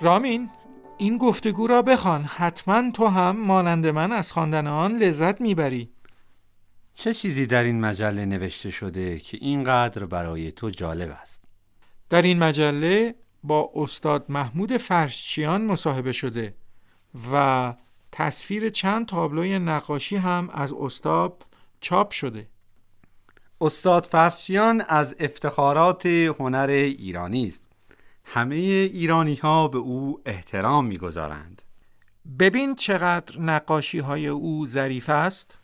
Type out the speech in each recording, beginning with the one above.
رامین این گفتگو را بخوان. حتما تو هم مانند من از خواندن آن لذت می‌بری. چه چیزی در این مجله نوشته شده که اینقدر برای تو جالب است؟ در این مجله با استاد محمود فرشچیان مصاحبه شده و تصویر چند تابلوی نقاشی هم از استاد چاپ شده. استاد فرشچیان از افتخارات هنر ایرانی است. همه ایرانی ها به او احترام می‌گذارند. ببین چقدر نقاشی های او ظریف است.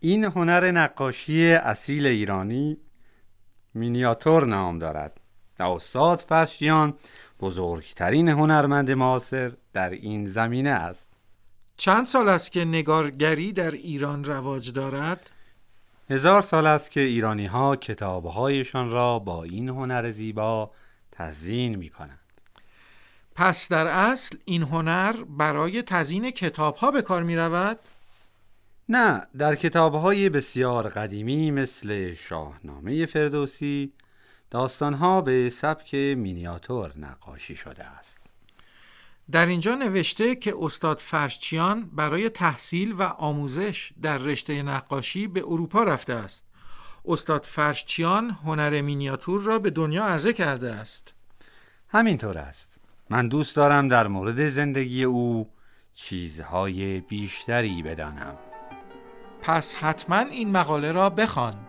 این هنر نقاشی اصیل ایرانی مینیاتور نام دارد. و استاد فرشیان بزرگترین هنرمند معاصر در این زمینه است. چند سال است که نگارگری در ایران رواج دارد؟ هزار سال است که ایرانی ها کتابهایشان را با این هنر زیبا تزیین می کنند پس در اصل این هنر برای تزیین کتاب ها به کار می رود؟ نه در کتابهای بسیار قدیمی مثل شاهنامه فردوسی داستانها به سبک مینیاتور نقاشی شده است. در اینجا نوشته که استاد فرشچیان برای تحصیل و آموزش در رشته نقاشی به اروپا رفته است. استاد فرشچیان هنر مینیاتور را به دنیا عرضه کرده است. همینطور است. من دوست دارم در مورد زندگی او چیزهای بیشتری بدانم. پس حتما این مقاله را بخوان.